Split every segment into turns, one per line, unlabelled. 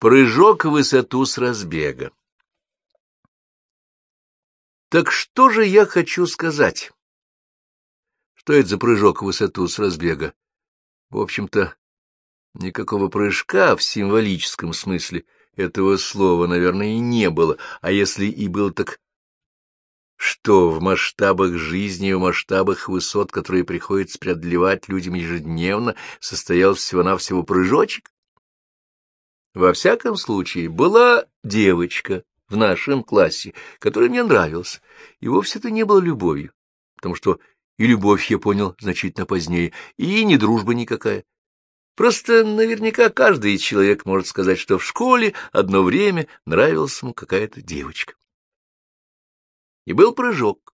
Прыжок в высоту с разбега. Так что же я хочу сказать? Что это за прыжок в высоту с разбега? В общем-то, никакого прыжка в символическом смысле этого слова, наверное, и не было, а если и был, так что в масштабах жизни и в масштабах высот, которые приходится преодолевать людям ежедневно, состоял всего-навсего прыжочек? Во всяком случае, была девочка в нашем классе, которая мне нравилась, и вовсе это не было любовью, потому что и любовь я понял значительно позднее, и не дружба никакая. Просто наверняка каждый человек может сказать, что в школе одно время нравилась ему какая-то девочка. И был прыжок.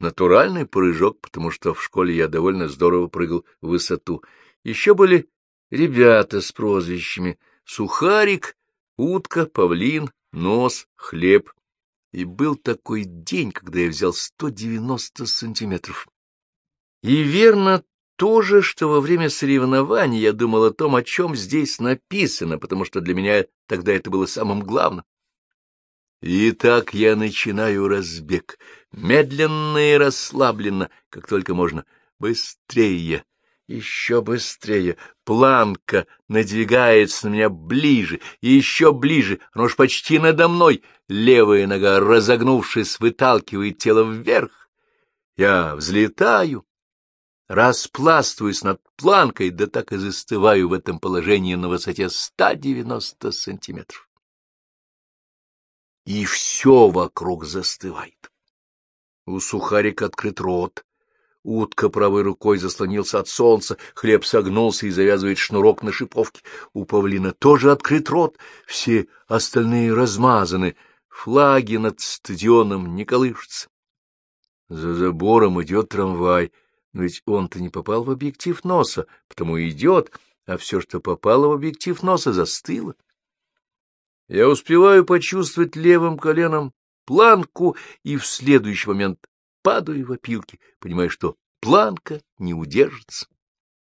Натуральный прыжок, потому что в школе я довольно здорово прыгал в высоту. Еще были ребята с прозвищами сухарик, утка, павлин, нос, хлеб. И был такой день, когда я взял 190 сантиметров. И верно то же, что во время соревнований я думал о том, о чем здесь написано, потому что для меня тогда это было самым главным. И так я начинаю разбег, медленно и расслабленно, как только можно, быстрее, еще быстрее. Планка надвигается на меня ближе и еще ближе. Оно уж почти надо мной. Левая нога, разогнувшись, выталкивает тело вверх. Я взлетаю, распластываюсь над планкой, да так и застываю в этом положении на высоте 190 сантиметров. И все вокруг застывает. У сухарика открыт рот, Утка правой рукой заслонился от солнца, хлеб согнулся и завязывает шнурок на шиповке. У павлина тоже открыт рот, все остальные размазаны. Флаги над стадионом не колышутся. За забором идет трамвай, ведь он-то не попал в объектив носа, потому идет, а все, что попало в объектив носа, застыло. Я успеваю почувствовать левым коленом планку и в следующий момент падаю в опилки, понимая, что планка не удержится.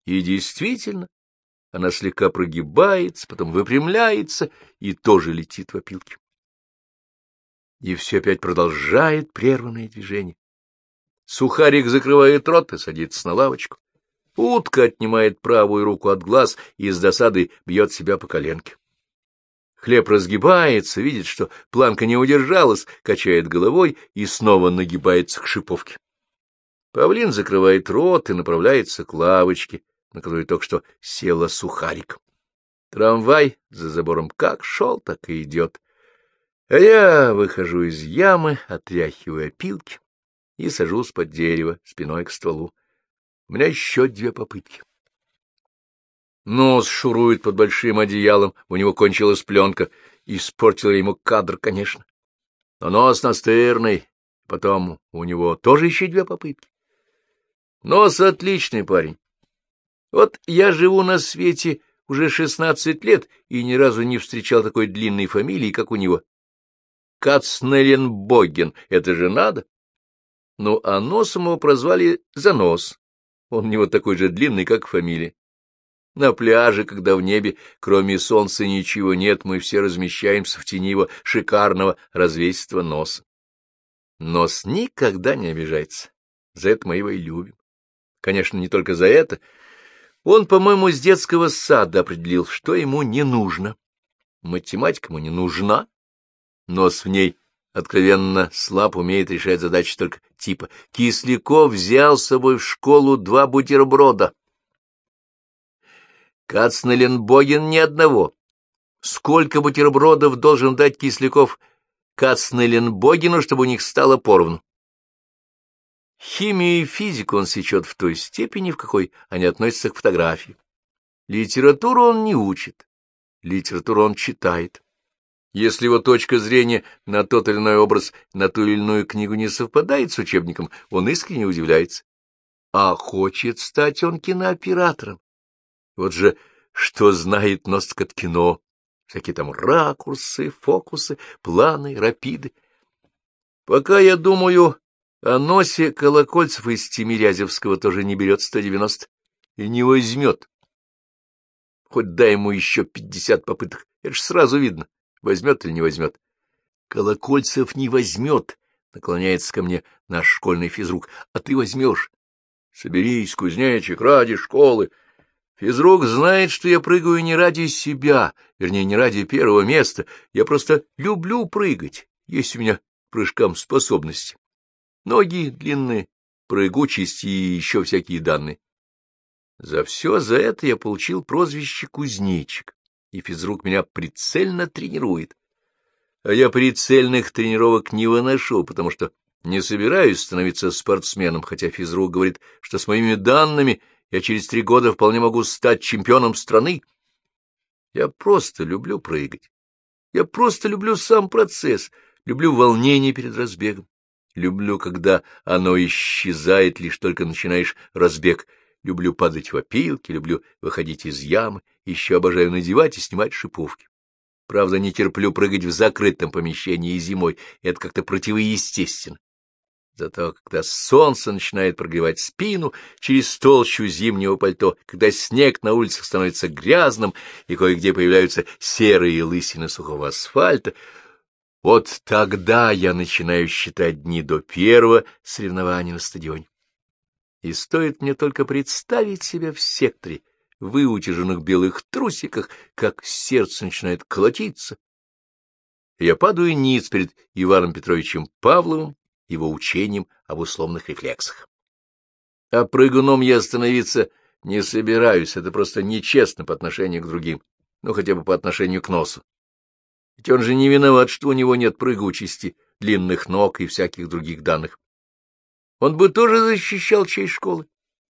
И действительно, она слегка прогибается, потом выпрямляется и тоже летит в опилки. И все опять продолжает прерванное движение. Сухарик закрывает рот и садится на лавочку. Утка отнимает правую руку от глаз и с досадой бьет себя по коленке. Хлеб разгибается, видит, что планка не удержалась, качает головой и снова нагибается к шиповке. Павлин закрывает рот и направляется к лавочке, на которой только что села сухарик. Трамвай за забором как шел, так и идет. А я выхожу из ямы, отряхиваю опилки и сажусь под дерево спиной к стволу. У меня еще две попытки. Нос шурует под большим одеялом, у него кончилась пленка. Испортила ему кадр, конечно. Но нос настырный, потом у него тоже еще две попытки. Нос отличный парень. Вот я живу на свете уже шестнадцать лет и ни разу не встречал такой длинной фамилии, как у него. Кацнеленбоген, это же надо. Ну, а носом его прозвали за нос. Он у него такой же длинный, как фамилия. На пляже, когда в небе, кроме солнца, ничего нет, мы все размещаемся в тени его шикарного развесистого носа. Нос никогда не обижается. За это мы его и любим. Конечно, не только за это. Он, по-моему, с детского сада определил, что ему не нужно. Математика ему не нужна. Нос в ней откровенно слаб, умеет решать задачи только типа «Кисляков взял с собой в школу два бутерброда». Кацнеленбоген ни одного. Сколько бутербродов должен дать Кисляков Кацнеленбогену, чтобы у них стало поровну? Химию и физику он сечет в той степени, в какой они относятся к фотографии. Литературу он не учит, литературу он читает. Если его точка зрения на тот или иной образ, на ту или иную книгу не совпадает с учебником, он искренне удивляется. А хочет стать он кинооператором. Вот же что знает нос от кино, всякие там ракурсы, фокусы, планы, рапиды. Пока я думаю о носе, Колокольцев из Тимирязевского тоже не берет 190 и не возьмет. Хоть дай ему еще пятьдесят попыток, это ж сразу видно, возьмет или не возьмет. Колокольцев не возьмет, наклоняется ко мне наш школьный физрук, а ты возьмешь. Соберись, кузнечик, ради школы. Физрук знает, что я прыгаю не ради себя, вернее, не ради первого места. Я просто люблю прыгать. Есть у меня прыжкам способности. Ноги длинные, прыгучесть и еще всякие данные. За все за это я получил прозвище «кузнечик», и физрук меня прицельно тренирует. А я прицельных тренировок не выношу, потому что не собираюсь становиться спортсменом, хотя физрук говорит, что с моими данными я через три года вполне могу стать чемпионом страны. Я просто люблю прыгать. Я просто люблю сам процесс, люблю волнение перед разбегом. Люблю, когда оно исчезает, лишь только начинаешь разбег. Люблю падать в опилки, люблю выходить из ямы, еще обожаю надевать и снимать шиповки. Правда, не терплю прыгать в закрытом помещении зимой, это как-то противоестественно. Зато когда солнце начинает прогревать спину через толщу зимнего пальто, когда снег на улицах становится грязным и кое-где появляются серые лысины сухого асфальта, вот тогда я начинаю считать дни до первого соревнования на стадионе. И стоит мне только представить себя в секторе, выутяженных белых трусиках, как сердце начинает колотиться. Я падаю ниц перед Иваном Петровичем Павловым, его учением об условных рефлексах. А прыгуном я становиться не собираюсь, это просто нечестно по отношению к другим, ну, хотя бы по отношению к носу. Ведь он же не виноват, что у него нет прыгучести, длинных ног и всяких других данных. Он бы тоже защищал честь школы,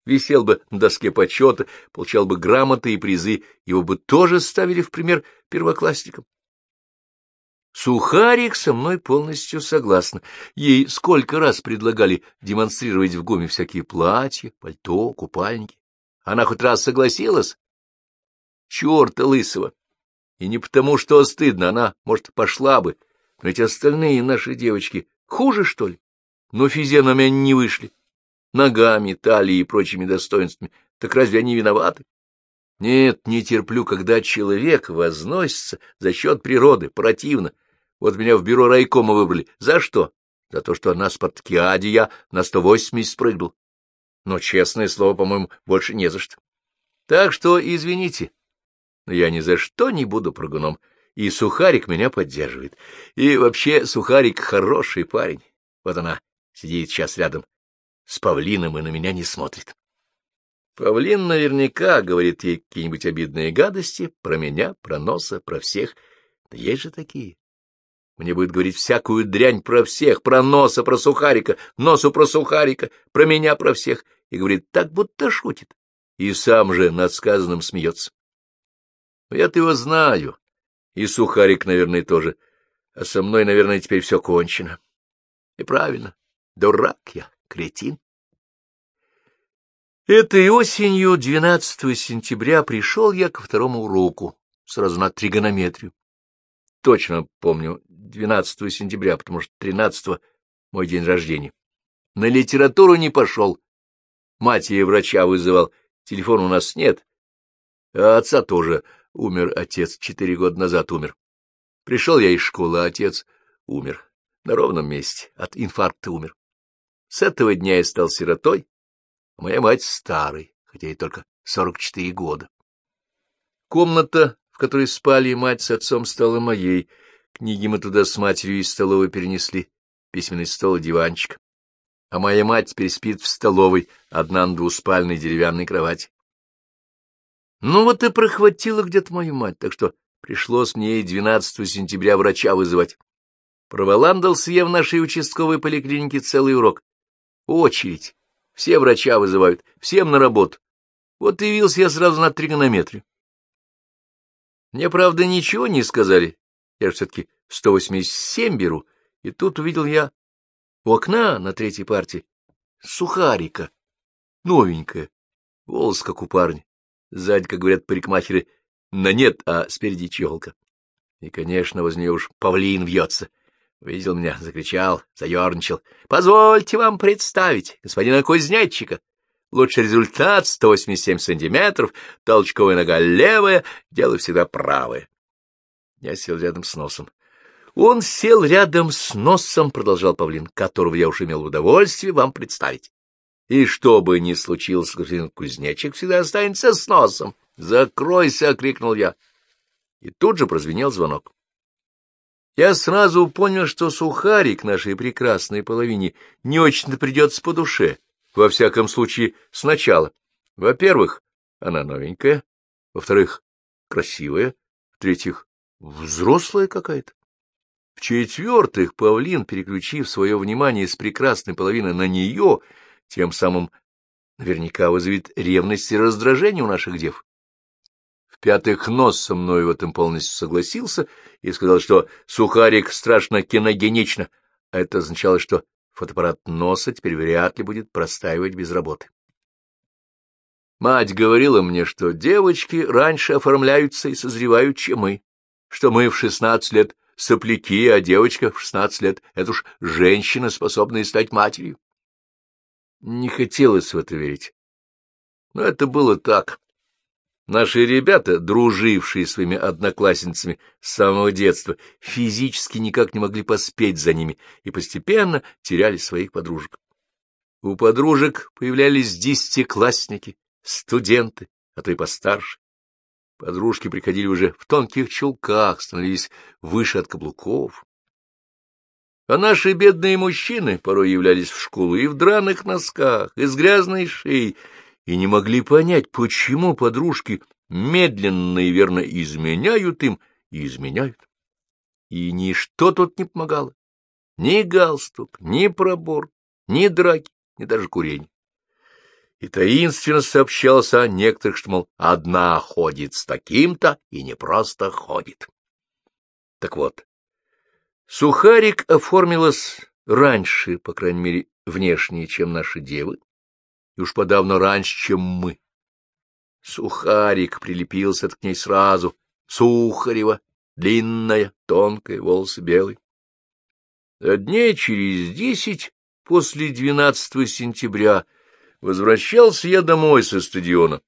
висел бы на доске почета, получал бы грамоты и призы, его бы тоже ставили в пример первоклассникам. Сухарик со мной полностью согласна. Ей сколько раз предлагали демонстрировать в ГУМе всякие платья, пальто, купальники. Она хоть раз согласилась? Черта лысого! И не потому, что стыдно, она, может, пошла бы. Но эти остальные наши девочки хуже, что ли? Но физиономия не вышли. Ногами, талией и прочими достоинствами. Так разве они виноваты? Нет, не терплю, когда человек возносится за счет природы, противно. Вот меня в бюро райкома выбрали. За что? За то, что на спартакиаде я на 180 спрыгнул. Но, честное слово, по-моему, больше не за что. Так что извините, но я ни за что не буду прыгуном, и Сухарик меня поддерживает. И вообще Сухарик хороший парень. Вот она сидит сейчас рядом с Павлином и на меня не смотрит. Павлин наверняка говорит ей какие-нибудь обидные гадости про меня, про носа, про всех. Да есть же такие. Мне будет говорить всякую дрянь про всех, про носа, про сухарика, носу про сухарика, про меня, про всех, и говорит так, будто шутит. И сам же над сказанным смеется. Я-то его знаю. И Сухарик, наверное, тоже. А со мной, наверное, теперь все кончено. И правильно. Дурак я, кретин. Этой осенью, 12 сентября, пришел я ко второму уроку, сразу на тригонометрию. Точно помню, 12 сентября, потому что 13 мой день рождения. На литературу не пошел. Мать ей врача вызывал, телефона у нас нет. А отца тоже Умер отец, четыре года назад умер. Пришел я из школы, а отец умер. На ровном месте, от инфаркта умер. С этого дня я стал сиротой, моя мать старой, хотя ей только сорок четыре года. Комната, в которой спали мать с отцом, стала моей. Книги мы туда с матерью из столовой перенесли, письменный стол и диванчик. А моя мать теперь спит в столовой, одна на двуспальной деревянной кровати. Ну вот и прохватила где-то мою мать, так что пришлось мне и 12 сентября врача вызывать. Проволандался я в нашей участковой поликлинике целый урок. Очередь. Все врача вызывают, всем на работу. Вот явился я сразу на тригонометрию. Мне, правда, ничего не сказали. Я же все-таки 187 беру. И тут увидел я у окна на третьей партии сухарика, новенькая, волос как у парня. Сзади, как говорят парикмахеры, на нет, а спереди челка. И, конечно, возле нее уж павлин вьется. Увидел меня, закричал, заерничал. — Позвольте вам представить господина Кузнечика. Лучший результат — 187 сантиметров, толчковая нога левая, дело всегда правое. Я сел рядом с носом. Он сел рядом с носом, — продолжал Павлин, — которого я уж имел удовольствие вам представить. И что бы ни случилось, господин кузнечик всегда останется с носом. «Закройся!» — крикнул я. И тут же прозвенел звонок. Я сразу понял, что сухарик нашей прекрасной половине не очень-то придется по душе, во всяком случае, сначала. Во-первых, она новенькая, во-вторых, красивая, в-третьих, взрослая какая-то. В-четвертых, павлин, переключив свое внимание с прекрасной половины на нее, тем самым наверняка вызовет ревность и раздражение у наших дев. В-пятых, нос со мной в этом полностью согласился и сказал, что сухарик страшно киногенично, а это означало, что фотоаппарат носа теперь вряд ли будет простаивать без работы. Мать говорила мне, что девочки раньше оформляются и созревают, чем мы, что мы в шестнадцать лет сопляки, а девочка в шестнадцать лет — это уж женщина, способная стать матерью. Не хотелось в это верить. Но это было так. Наши ребята, дружившие своими одноклассницами с самого детства, физически никак не могли поспеть за ними и постепенно теряли своих подружек. У подружек появлялись десятиклассники, студенты, а то и постарше. Подружки приходили уже в тонких чулках, становились выше от каблуков. А наши бедные мужчины порой являлись в школу и в драных носках, и с грязной шеей, и не могли понять, почему подружки медленно и верно изменяют им и изменяют. И ничто тут не помогало. Ни галстук, ни пробор, ни драки, ни даже курение. И таинственно сообщалось о некоторых, что, мол, одна ходит с таким-то и не просто ходит. Так вот, Сухарик оформилась раньше, по крайней мере, внешне, чем наши девы, и уж подавно раньше, чем мы. Сухарик прилепился к ней сразу, Сухарева, длинная, тонкая, волосы белые. А дней через десять после 12 сентября возвращался я домой со стадиона.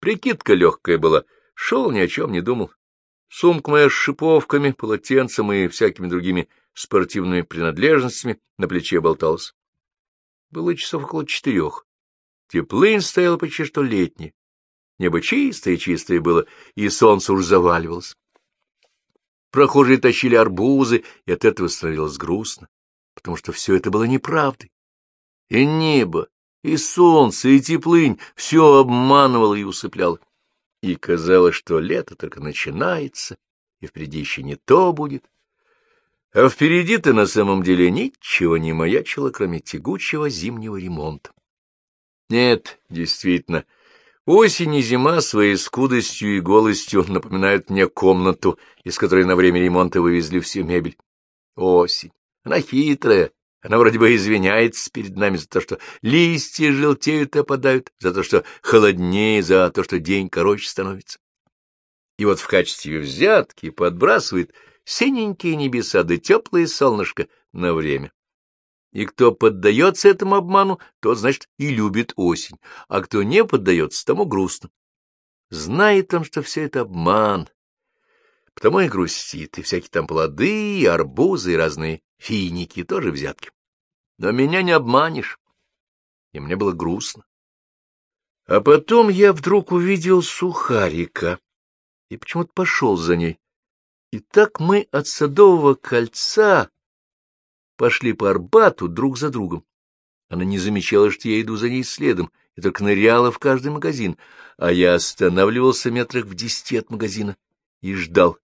Прикидка легкая была, шел, ни о чем не думал. Сумка моя с шиповками, полотенцем и всякими другими спортивными принадлежностями на плече болталась. Было часов около четырех. Теплынь стояла почти что летняя. Небо чистое-чистое было, и солнце уж заваливалось. Прохожие тащили арбузы, и от этого становилось грустно, потому что все это было неправдой. И небо, и солнце, и теплынь — все обманывало и усыпляло. И казалось, что лето только начинается, и впереди еще не то будет. А впереди-то на самом деле ничего не маячило, кроме тягучего зимнего ремонта. Нет, действительно, осень и зима своей скудостью и голостью напоминают мне комнату, из которой на время ремонта вывезли всю мебель. Осень. Она хитрая, она вроде бы извиняется перед нами за то, что листья желтеют и опадают, за то, что холоднее, за то, что день короче становится. И вот в качестве взятки подбрасывает синенькие небеса да теплое солнышко на время. И кто поддается этому обману, тот, значит, и любит осень, а кто не поддается, тому грустно. Знает он, что все это обман, потому и грустит, и всякие там плоды, и арбузы, и разные финики, тоже взятки. Но меня не обманешь, и мне было грустно. А потом я вдруг увидел сухарика и почему-то пошел за ней. И так мы от Садового кольца пошли по Арбату друг за другом. Она не замечала, что я иду за ней следом, и только ныряла в каждый магазин, а я останавливался метрах в десяти от магазина и ждал,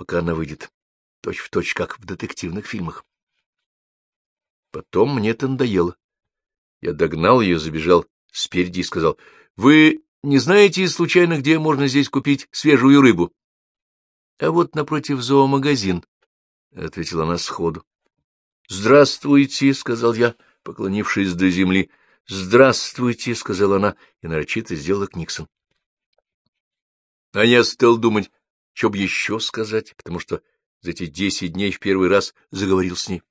пока она выйдет, точь в точь, как в детективных фильмах. Потом мне это надоело. Я догнал ее, забежал спереди и сказал, — Вы не знаете, случайно, где можно здесь купить свежую рыбу? — А вот напротив зоомагазин, — ответила она сходу. «Здравствуйте», — сказал я, поклонившись до земли. «Здравствуйте», — сказала она, и нарочито сделала Книксон. А я стал думать, что бы еще сказать, потому что за эти десять дней в первый раз заговорил с ней.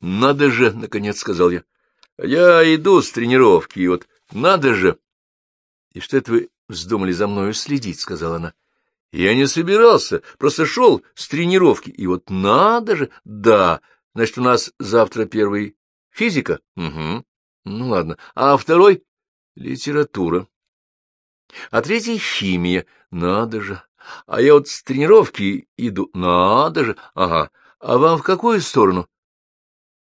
«Надо же», — наконец сказал я. «Я иду с тренировки, и вот Надо же! И что это вы вздумали за мною следить, — сказала она. Я не собирался, просто шел с тренировки. И вот надо же, да, значит, у нас завтра первый физика? Угу. Ну, ладно. А второй — литература. А третий — химия. Надо же. А я вот с тренировки иду. Надо же. Ага. А вам в какую сторону?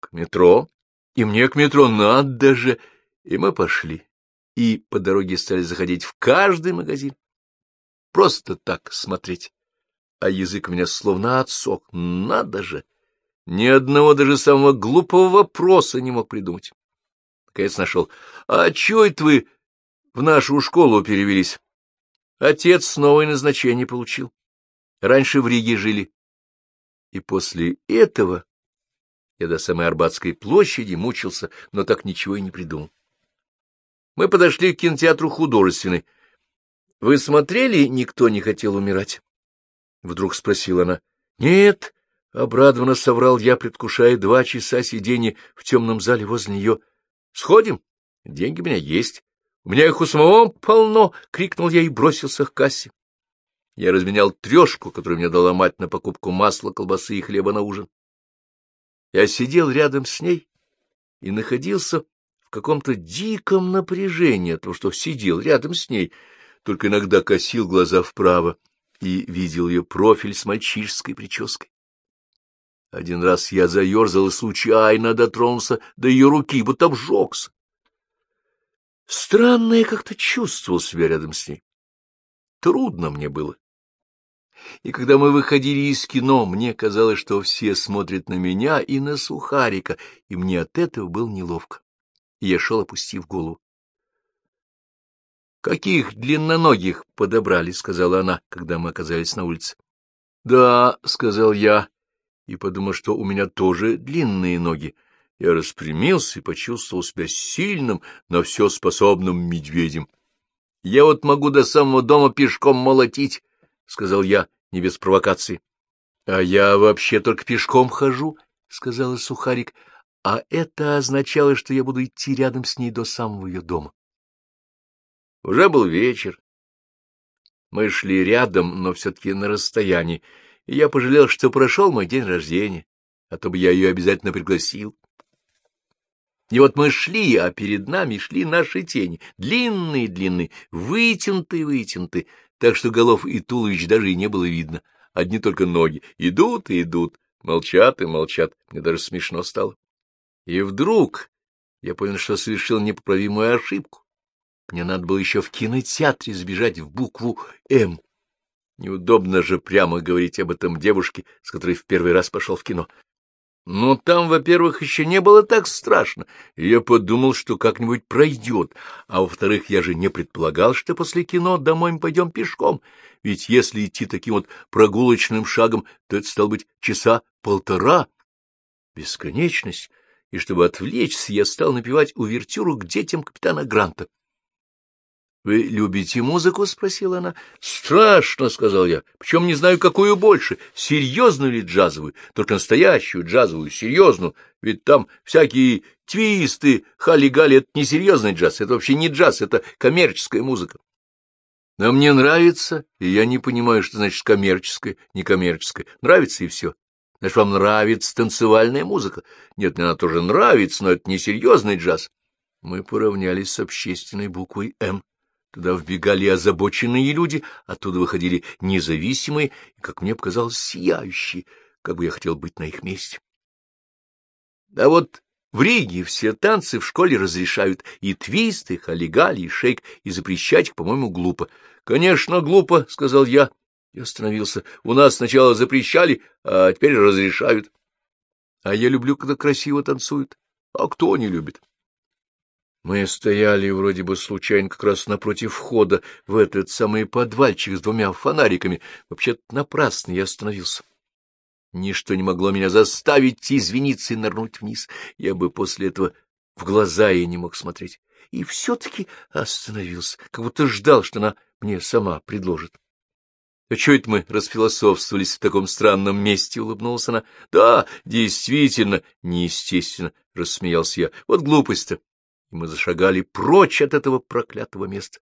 К метро. И мне к метро надо же. И мы пошли. И по дороге стали заходить в каждый магазин. Просто так смотреть. А язык у меня словно отсох. Надо же! Ни одного даже самого глупого вопроса не мог придумать. Наконец нашел. — А чё это вы в нашу школу перевелись? Отец новое назначение получил. Раньше в Риге жили. И после этого я до самой Арбатской площади мучился, но так ничего и не придумал. Мы подошли к кинотеатру художественный. — Вы смотрели «Никто не хотел умирать»? — вдруг спросила она. — Нет, — обрадованно соврал я, предвкушая два часа сидения в темном зале возле нее. — Сходим? Деньги у меня есть. У меня их у самого полно! — крикнул я и бросился к кассе. Я разменял трешку, которую мне дала мать на покупку масла, колбасы и хлеба на ужин. Я сидел рядом с ней и находился в каком-то диком напряжении от того, что сидел рядом с ней, только иногда косил глаза вправо и видел ее профиль с мальчишеской прической. Один раз я заерзал и случайно дотронулся до ее руки, будто обжегся. Странно я как-то чувствовал себя рядом с ней. Трудно мне было. И когда мы выходили из кино, мне казалось, что все смотрят на меня и на Сухарика, и мне от этого было неловко. Я шел, опустив голову. — Каких длинноногих подобрали? — сказала она, когда мы оказались на улице. — Да, — сказал я, и подумал, что у меня тоже длинные ноги. Я распрямился и почувствовал себя сильным, на все способным медведем. — Я вот могу до самого дома пешком молотить, — сказал я, не без провокации. — А я вообще только пешком хожу, — сказала Сухарик, а это означало, что я буду идти рядом с ней до самого ее дома. Уже был вечер. Мы шли рядом, но все-таки на расстоянии, и я пожалел, что прошел мой день рождения, а то бы я ее обязательно пригласил. И вот мы шли, а перед нами шли наши тени, длинные-длинные, вытянутые-вытянутые, так что голов и туловищ даже и не было видно, одни только ноги. Идут и идут, молчат и молчат, мне даже смешно стало. И вдруг я понял, что совершил непоправимую ошибку. Мне надо было еще в кинотеатре сбежать в букву «М». Неудобно же прямо говорить об этом девушке, с которой в первый раз пошел в кино. Но там, во-первых, еще не было так страшно, и я подумал, что как-нибудь пройдет, а во-вторых, я же не предполагал, что после кино домой мы пойдем пешком, ведь если идти таким вот прогулочным шагом, то это, стало быть, часа полтора. Бесконечность, и чтобы отвлечься, я стал напевать увертюру к детям капитана Гранта. — Вы любите музыку? — спросила она. — Страшно, — сказал я. — Причем не знаю, какую больше, серьезную или джазовую, только настоящую джазовую, серьезную. Ведь там всякие твисты, хали-гали — это не серьезный джаз, это вообще не джаз, это коммерческая музыка. Но мне нравится, и я не понимаю, что значит коммерческая, некоммерческая. Нравится и все. Значит, вам нравится танцевальная музыка. Нет, мне она тоже нравится, но это не серьезный джаз. Мы поравнялись с общественной буквой «М». Туда вбегали озабоченные люди, оттуда выходили независимые и, как мне показалось, сияющие, как бы я хотел быть на их месте. А вот в Риге все танцы в школе разрешают, и твисты, и халигали, и шейк, и запрещать их, по-моему, глупо. — Конечно, глупо, — сказал я и остановился. — У нас сначала запрещали, а теперь разрешают. А я люблю, когда красиво танцуют. А кто не любит? — мы стояли вроде бы случайно как раз напротив входа в этот самый подвальчик с двумя фонариками. Вообще-то напрасно я остановился. Ничто не могло меня заставить извиниться и нырнуть вниз. Я бы после этого в глаза ей не мог смотреть. И все-таки остановился, как будто ждал, что она мне сама предложит. — А что это мы расфилософствовались в таком странном месте? — улыбнулась она. — Да, действительно, неестественно, — рассмеялся я. — Вот глупость-то. И мы зашагали прочь от этого проклятого места.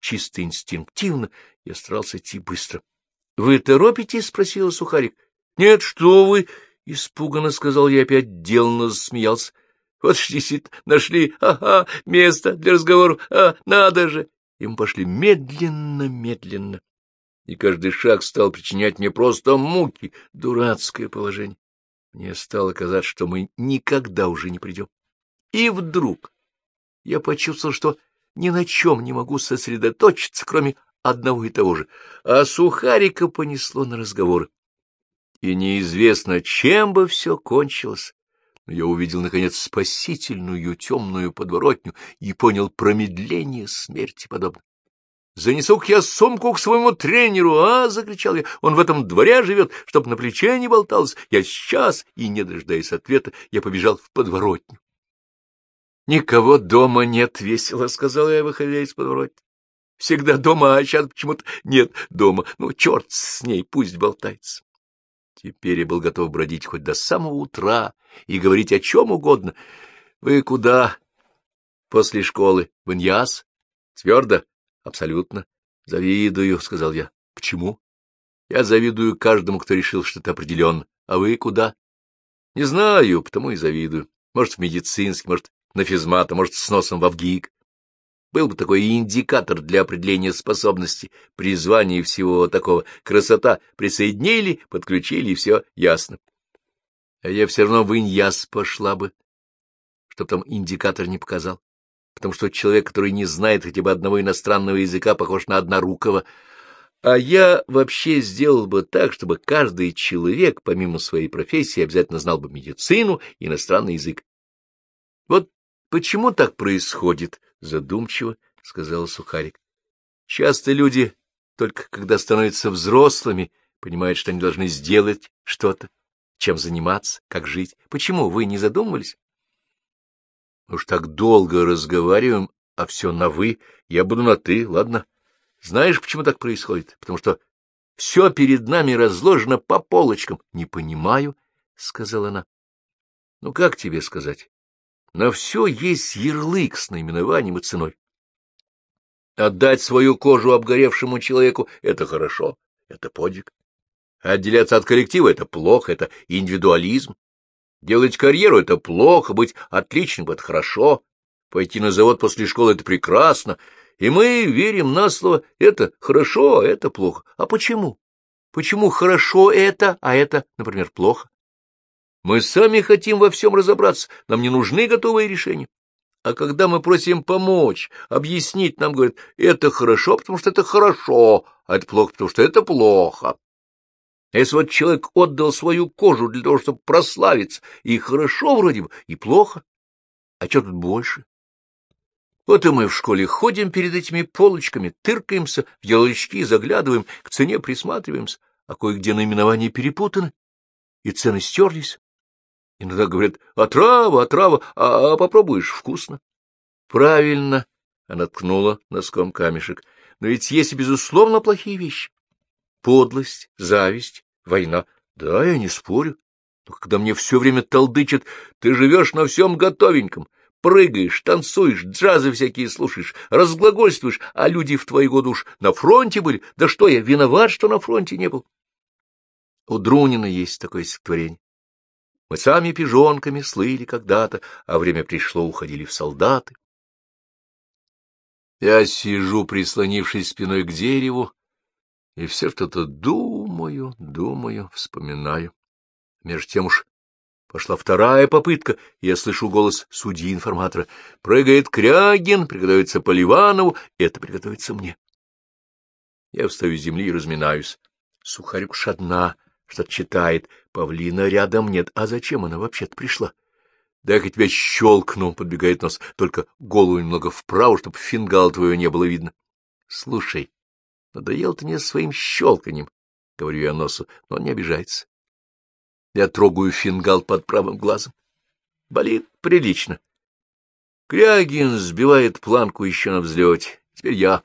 Чисто инстинктивно я старался идти быстро. — Вы торопитесь? — спросила Сухарик. — Нет, что вы! — испуганно сказал я, опять деланно засмеялся. — Вот ж нашли, ага, место для разговора, а, надо же! И мы пошли медленно-медленно. И каждый шаг стал причинять мне просто муки, дурацкое положение. Мне стало казаться, что мы никогда уже не придем. И вдруг я почувствовал, что ни на чем не могу сосредоточиться, кроме одного и того же, а сухарика понесло на разговоры. И неизвестно, чем бы все кончилось, но я увидел, наконец, спасительную темную подворотню и понял промедление смерти подобно. Занесу-ка я сумку к своему тренеру, а? — закричал я. — Он в этом дворе живет, чтоб на плече не болталось. Я сейчас, и, не дожидаясь ответа, я побежал в подворотню. — Никого дома нет, — весело сказал я, выходя из подворотни. — Всегда дома, а сейчас почему-то нет дома. Ну, черт с ней, пусть болтается. Теперь я был готов бродить хоть до самого утра и говорить о чем угодно. — Вы куда? — После школы. — В Иньяс? — Твердо? — Абсолютно. — Завидую, — сказал я. — Почему? — Я завидую каждому, кто решил что-то определенно. А вы куда? — Не знаю, потому и завидую. Может, в медицинский, может, на физмата, может, с носом в Авгик. Был бы такой индикатор для определения способности, призвания всего такого. Красота присоединили, подключили, и все ясно. А я все равно в иньяс пошла бы, чтоб там индикатор не показал. Потому что человек, который не знает хотя бы одного иностранного языка, похож на однорукого. А я вообще сделал бы так, чтобы каждый человек, помимо своей профессии, обязательно знал бы медицину иностранный язык. Вот Почему так происходит? — задумчиво сказал Сухарик. — Часто люди, только когда становятся взрослыми, понимают, что они должны сделать что-то, чем заниматься, как жить. Почему вы не задумывались? — Уж так долго разговариваем, а все на «вы», я буду на «ты», ладно? Знаешь, почему так происходит? Потому что все перед нами разложено по полочкам. — Не понимаю, — сказала она. — Ну, как тебе сказать? На все есть ярлык с наименованием и ценой. Отдать свою кожу обгоревшему человеку — это хорошо, это подвиг. Отделяться от коллектива — это плохо, это индивидуализм. Делать карьеру — это плохо, быть отличным — это хорошо. Пойти на завод после школы — это прекрасно. И мы верим на слово «это хорошо, а это плохо». А почему? Почему хорошо это, а это, например, плохо? Мы сами хотим во всем разобраться, нам не нужны готовые решения. А когда мы просим помочь, объяснить, нам говорят, это хорошо, потому что это хорошо, а это плохо, потому что это плохо. А если вот человек отдал свою кожу для того, чтобы прославиться, и хорошо вроде бы, и плохо, а что тут больше? Вот и мы в школе ходим перед этими полочками, тыркаемся в ярлычки, заглядываем, к цене присматриваемся, а кое-где наименования перепутаны, и цены стерлись. Иногда говорят «отрава, отрава, а, а попробуешь, вкусно». Правильно, она ткнула носком камешек. Но ведь есть, безусловно, плохие вещи. Подлость, зависть, война. Да, я не спорю. Но когда мне все время толдычат, ты живешь на всем готовеньком, прыгаешь, танцуешь, джазы всякие слушаешь, разглагольствуешь, а люди в твои годы уж на фронте были. Да что я, виноват, что на фронте не был? У Друнина есть такое стихотворение. Мы сами пижонками слыли когда-то, а время пришло, уходили в солдаты. Я сижу, прислонившись спиной к дереву, и все что-то думаю, думаю, вспоминаю. Между тем уж пошла вторая попытка, и я слышу голос судьи-информатора. Прыгает Крягин, приготовится Поливанову, это приготовится мне. Я встаю с земли и разминаюсь. Сухарик уж одна, что-то читает. Павлина рядом нет. А зачем она вообще-то пришла? Дай-ка тебя щелкну, — подбегает нос, — только голову немного вправо, чтобы фингал твоего не было видно. Слушай, надоел ты мне своим щелканьем, — говорю я носу, но он не обижается. Я трогаю фингал под правым глазом. Болит прилично. Крягин сбивает планку еще на взлете. Теперь я.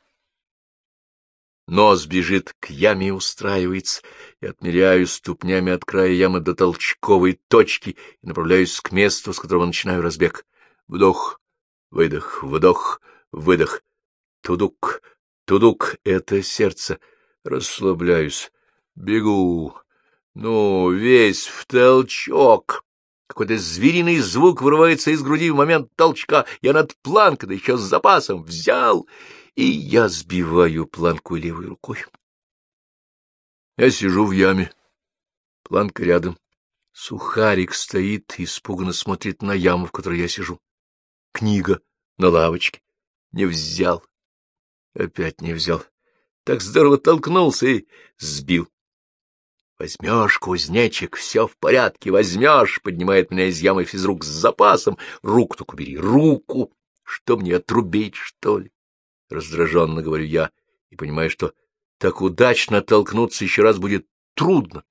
Нос бежит к яме и устраивается. Я отмеряю ступнями от края ямы до толчковой точки и направляюсь к месту, с которого начинаю разбег. Вдох, выдох, вдох, выдох. Тудук, тудук — это сердце. Расслабляюсь. Бегу. Ну, весь в толчок. Какой-то звериный звук вырывается из груди в момент толчка. Я над планкой, да еще с запасом, взял, и я сбиваю планку левой рукой. Я сижу в яме. Планка рядом. Сухарик стоит и испуганно смотрит на яму, в которой я сижу. Книга на лавочке. Не взял. Опять не взял. Так здорово толкнулся и сбил. Возьмешь, кузнечик, все в порядке, возьмешь, поднимает меня из ямы физрук с запасом. Руку только бери, руку. Что мне, отрубить, что ли? Раздраженно говорю я и понимаю, что так удачно толкнуться еще раз будет трудно.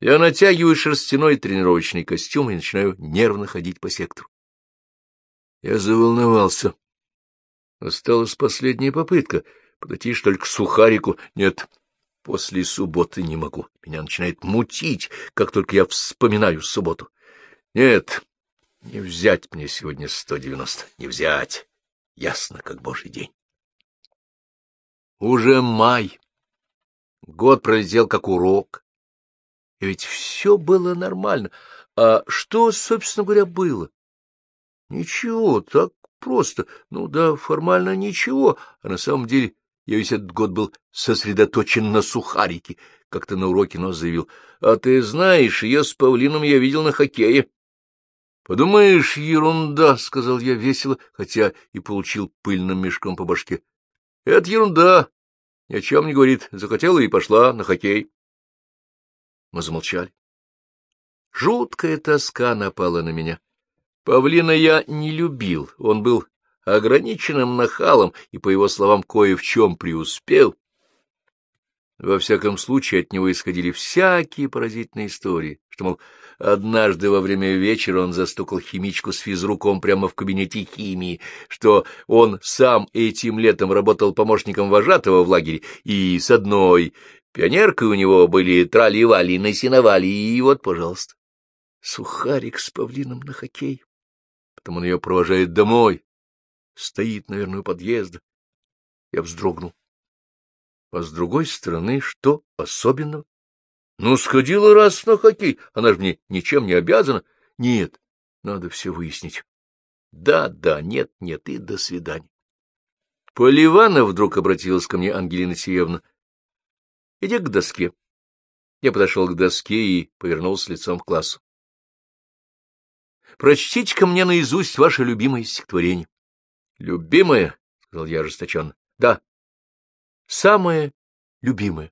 Я натягиваю шерстяной тренировочный костюм и начинаю нервно ходить по сектору. Я заволновался. Осталась последняя попытка — подойти, что ли, к сухарику. Нет, после субботы не могу. Меня начинает мутить, как только я вспоминаю субботу. Нет, не взять мне сегодня сто девяносто, не взять. Ясно, как божий день. Уже май. Год пролетел как урок. И ведь все было нормально. А что, собственно говоря, было? Ничего, так просто. Ну да, формально ничего, а на самом деле я весь этот год был сосредоточен на сухарике. Как-то на уроке нос заявил. А ты знаешь, ее с павлином я видел на хоккее. Подумаешь, ерунда, — сказал я весело, хотя и получил пыльным мешком по башке. Это ерунда. Ни о чем не говорит. Захотела и пошла на хоккей. Мы замолчали. Жуткая тоска напала на меня. Павлина я не любил. Он был ограниченным нахалом и, по его словам, кое в чем преуспел. Во всяком случае, от него исходили всякие поразительные истории, что, мол, однажды во время вечера он застукал химичку с физруком прямо в кабинете химии, что он сам этим летом работал помощником вожатого в лагере, и с одной пионеркой у него были трали-вали, насиновали, и вот, пожалуйста, сухарик с павлином на хоккей. Потом он ее провожает домой, стоит, наверное, у подъезда. Я вздрогнул. А с другой стороны, что особенного? Ну, сходила раз на хоккей, она же мне ничем не обязана. Нет, надо все выяснить. Да, да, нет, нет, и до свидания. Поливана вдруг обратилась ко мне Ангелина Сиевна. Иди к доске. Я подошел к доске и повернулся лицом к классу. Прочтите-ка мне наизусть ваше любимое стихотворение. — Любимое? — сказал я ожесточенно. — Да. — Самое любимое.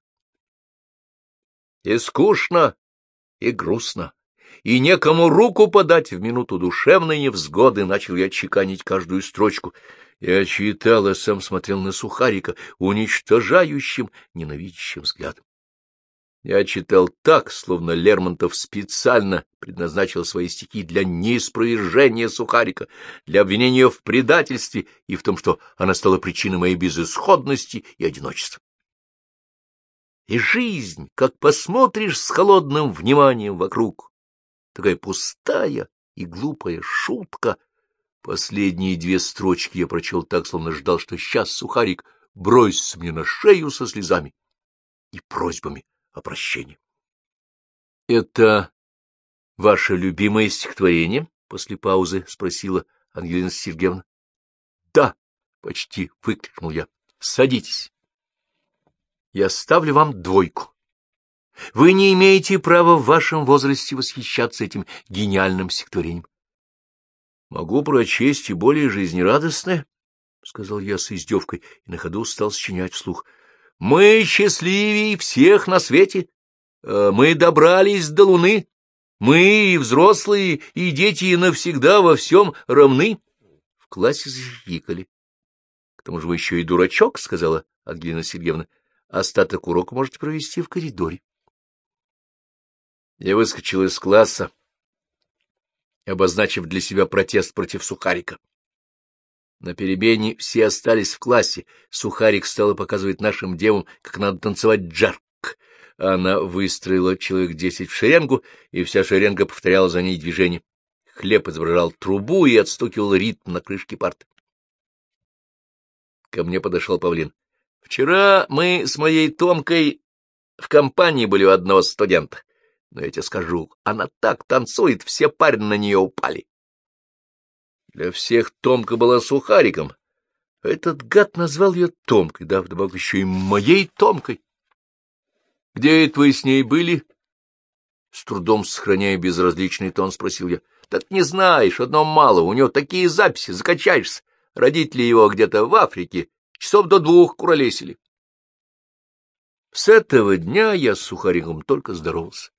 И скучно, и грустно, и некому руку подать в минуту душевной невзгоды, начал я чеканить каждую строчку. Я читал, а сам смотрел на Сухарика уничтожающим, ненавидящим взглядом. Я читал так, словно Лермонтов специально предназначил свои стихи для неиспровержения Сухарика, для обвинения в предательстве и в том, что она стала причиной моей безысходности и одиночества. И жизнь, как посмотришь с холодным вниманием вокруг, такая пустая и глупая шутка. Последние две строчки я прочел так, словно ждал, что сейчас Сухарик бросится мне на шею со слезами и просьбами о прощении. — Это ваше любимое стихотворение? — после паузы спросила Ангелина Сергеевна. — Да, — почти выкрикнул я. — Садитесь. Я ставлю вам двойку. Вы не имеете права в вашем возрасте восхищаться этим гениальным стихотворением. — Могу прочесть и более жизнерадостное, — сказал я с издевкой и на ходу стал сочинять вслух. Мы счастливее всех на свете. Э, мы добрались до луны. Мы и взрослые, и дети навсегда во всем равны. В классе захихикали. — К тому же вы еще и дурачок, — сказала Ангелина Сергеевна. — Остаток урока можете провести в коридоре. Я выскочил из класса, обозначив для себя протест против Сухарика. На перебении все остались в классе. Сухарик стала показывать нашим девам, как надо танцевать джарк. Она выстроила человек десять в шеренгу, и вся шеренга повторяла за ней движение. Хлеб изображал трубу и отстукивал ритм на крышке парты. Ко мне подошел павлин. — Вчера мы с моей Томкой в компании были у одного студента. Но я тебе скажу, она так танцует, все парни на нее упали. Для всех Томка была сухариком. Этот гад назвал ее Томкой, да, вдобавок еще и моей Томкой. — Где это вы с ней были? С трудом сохраняя безразличный тон, спросил я. — Так не знаешь, одно мало, у него такие записи, закачаешься. Родители его где-то в Африке, часов до двух куролесили. С этого дня я с Сухариком только здоровался.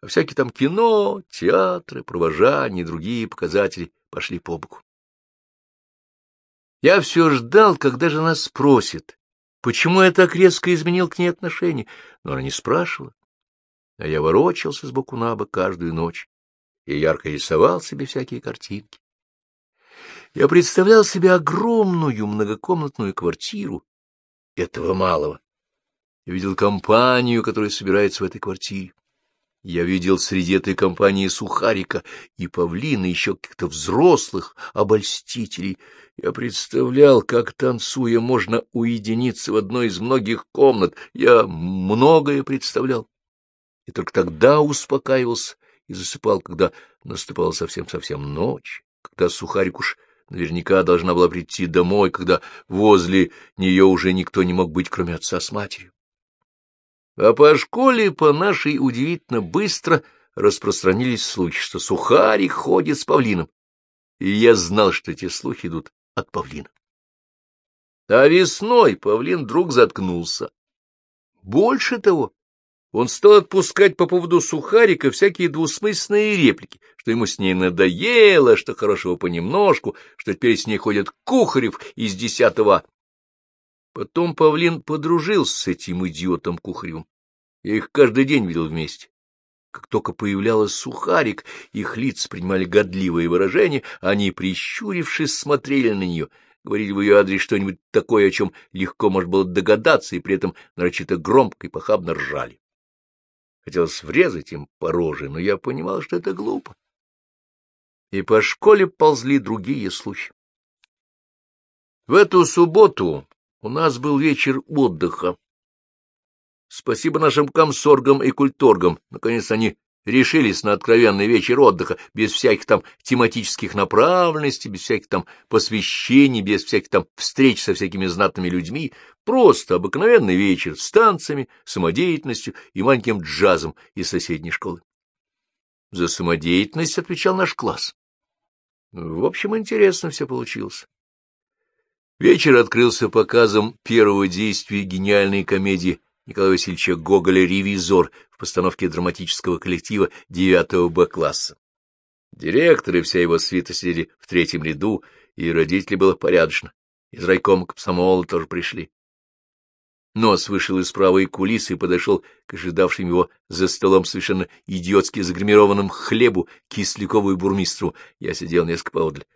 А всякие там кино, театры, провожания и другие показатели пошли по боку. Я все ждал, когда же нас спросит, почему я так резко изменил к ней отношение, но она не спрашивала. А я ворочался с боку на бок каждую ночь и ярко рисовал себе всякие картинки. Я представлял себе огромную многокомнатную квартиру этого малого, я видел компанию, которая собирается в этой квартире. Я видел среди этой компании Сухарика и Павлина еще каких-то взрослых обольстителей. Я представлял, как, танцуя, можно уединиться в одной из многих комнат. Я многое представлял. И только тогда успокаивался и засыпал, когда наступала совсем-совсем ночь, когда Сухарик уж наверняка должна была прийти домой, когда возле нее уже никто не мог быть, кроме отца с матерью. А по школе, по нашей, удивительно быстро распространились слухи, что Сухарик ходит с павлином. И я знал, что эти слухи идут от павлина. А весной павлин вдруг заткнулся. Больше того, он стал отпускать по поводу Сухарика всякие двусмысленные реплики, что ему с ней надоело, что хорошего понемножку, что теперь с ней ходит Кухарев из десятого Потом павлин подружился с этим идиотом Кухаревым. Я их каждый день видел вместе. Как только появлялся сухарик, их лица принимали годливые выражения, они, прищурившись, смотрели на нее, говорили в ее адрес что-нибудь такое, о чем легко можно было догадаться, и при этом нарочито громко и похабно ржали. Хотелось врезать им по роже, но я понимал, что это глупо. И по школе ползли другие слухи. В эту субботу у нас был вечер отдыха. Спасибо нашим комсоргам и культоргам. Наконец они решились на откровенный вечер отдыха, без всяких там тематических направленностей, без всяких там посвящений, без всяких там встреч со всякими знатными людьми. Просто обыкновенный вечер с танцами, самодеятельностью и маленьким джазом из соседней школы. За самодеятельность отвечал наш класс. В общем, интересно все получилось. Вечер открылся показом первого действия гениальной комедии Николая Васильевича Гоголя «Ревизор» в постановке драматического коллектива 9 Б-класса. Директор и вся его свита сидели в третьем ряду, и родители было порядочно. Из райкома комсомола тоже пришли. Нос вышел из правой кулисы и подошел к ожидавшим его за столом совершенно идиотски загримированным хлебу Кислякову бурмистру. Я сидел несколько поодаль. —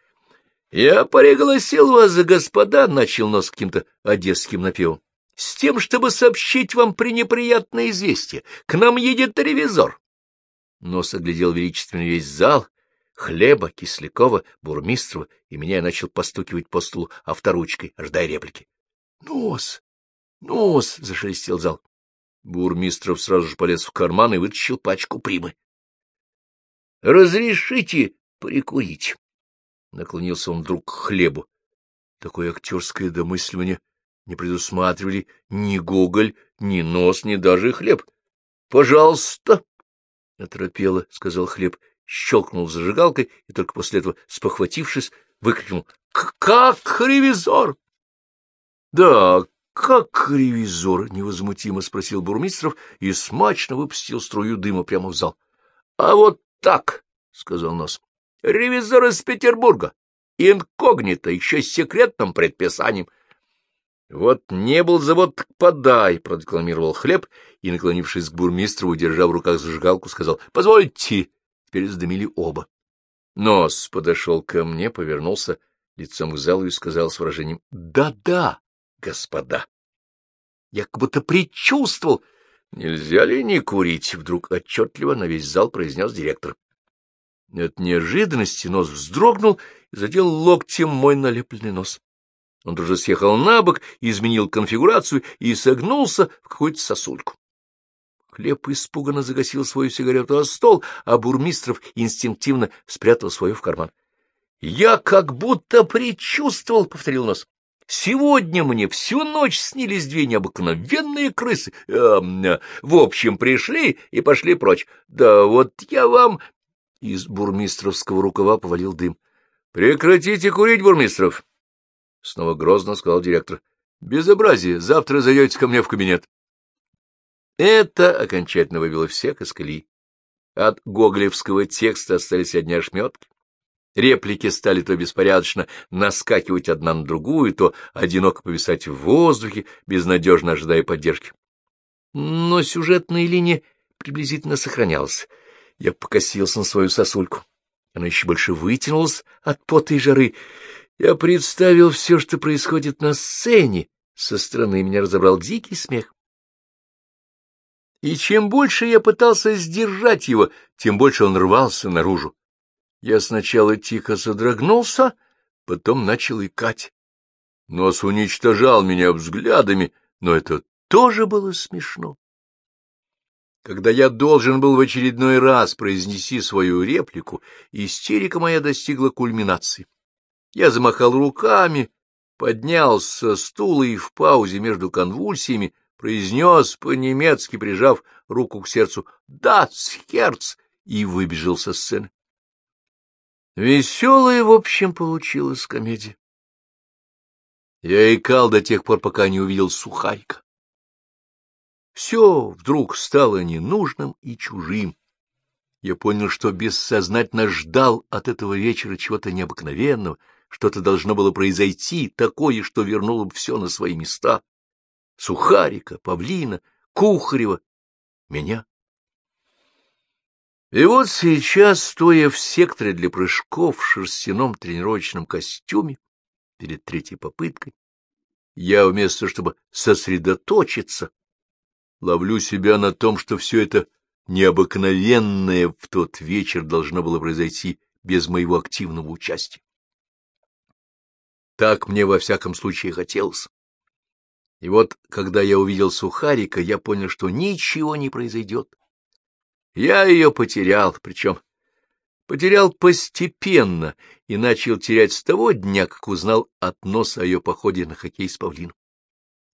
Я пригласил вас, господа, — начал нос каким-то одесским напевом, — с тем, чтобы сообщить вам пренеприятное известие. К нам едет ревизор. Нос оглядел величественно весь зал, Хлеба, Кислякова, Бурмистрова, и меня начал постукивать по столу авторучкой, ожидая реплики. — Нос! Нос! — зашелестел зал. Бурмистров сразу же полез в карман и вытащил пачку примы. — Разрешите прикурить? Наклонился он вдруг к хлебу. Такое актерское домысливание не предусматривали ни Гоголь, ни нос, ни даже хлеб. — Пожалуйста! — оторопело, — сказал хлеб, щелкнул зажигалкой и только после этого, спохватившись, выкрикнул. — Как ревизор? — Да, как ревизор? — невозмутимо спросил Бурмистров и смачно выпустил струю дыма прямо в зал. — А вот так, — сказал Нос. Ревизор из Петербурга. Инкогнито, еще с секретным предписанием. — Вот не был завод, подай, — продекламировал хлеб и, наклонившись к бурмистру, удержав в руках зажигалку, сказал, — Позвольте. Теперь сдымили оба. Нос подошел ко мне, повернулся лицом к залу и сказал с выражением, «Да, — Да-да, господа. Я как будто предчувствовал. — Нельзя ли не курить? — вдруг отчетливо на весь зал произнес директор. От неожиданности нос вздрогнул и задел локтем мой налепленный нос. Он тоже съехал на бок, изменил конфигурацию и согнулся в какую-то сосульку. Хлеб испуганно загасил свою сигарету о стол, а Бурмистров инстинктивно спрятал свою в карман. — Я как будто предчувствовал, — повторил нос. — Сегодня мне всю ночь снились две необыкновенные крысы. Э, в общем, пришли и пошли прочь. Да вот я вам... Из бурмистровского рукава повалил дым. — Прекратите курить, бурмистров! — снова грозно сказал директор. — Безобразие! Завтра зайдете ко мне в кабинет. Это окончательно вывело всех из колеи. От гоголевского текста остались одни ошметки. Реплики стали то беспорядочно наскакивать одна на другую, то одиноко повисать в воздухе, безнадежно ожидая поддержки. Но сюжетная линия приблизительно сохранялась. Я покосился на свою сосульку. Она еще больше вытянулась от пота и жары. Я представил все, что происходит на сцене. Со стороны меня разобрал дикий смех. И чем больше я пытался сдержать его, тем больше он рвался наружу. Я сначала тихо содрогнулся, потом начал икать. Нос уничтожал меня взглядами, но это тоже было смешно. Когда я должен был в очередной раз произнести свою реплику, истерика моя достигла кульминации. Я замахал руками, поднялся со стула и в паузе между конвульсиями произнес по-немецки, прижав руку к сердцу «Дац, Херц!» и выбежал со сцены. Веселая, в общем, получилась комедия. Я икал до тех пор, пока не увидел Сухарика. Все вдруг стало ненужным и чужим. Я понял, что бессознательно ждал от этого вечера чего-то необыкновенного, что-то должно было произойти, такое, что вернуло бы все на свои места. Сухарика, Павлина, Кухарева, меня. И вот сейчас, стоя в секторе для прыжков в шерстяном тренировочном костюме, перед третьей попыткой, я вместо чтобы сосредоточиться, ловлю себя на том, что все это необыкновенное в тот вечер должно было произойти без моего активного участия. Так мне во всяком случае хотелось. И вот, когда я увидел Сухарика, я понял, что ничего не произойдет. Я ее потерял, причем потерял постепенно и начал терять с того дня, как узнал от носа о ее походе на хоккей с павлином.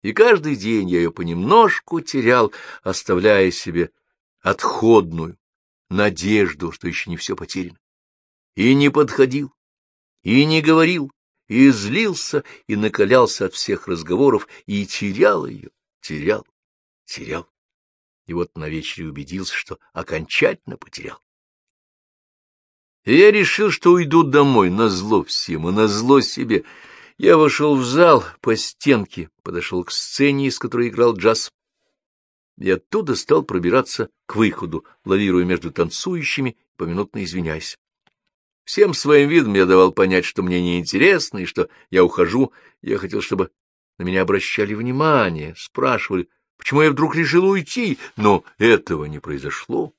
И каждый день я ее понемножку терял, оставляя себе отходную надежду, что еще не все потеряно. И не подходил, и не говорил, и злился, и накалялся от всех разговоров, и терял ее, терял, терял. И вот на вечере убедился, что окончательно потерял. И я решил, что уйду домой, на зло всем и на зло себе, я вошел в зал по стенке, подошел к сцене, из которой играл джаз, и оттуда стал пробираться к выходу, лавируя между танцующими, поминутно извиняясь. Всем своим видом я давал понять, что мне неинтересно и что я ухожу. Я хотел, чтобы на меня обращали внимание, спрашивали, почему я вдруг решил уйти, но этого не произошло.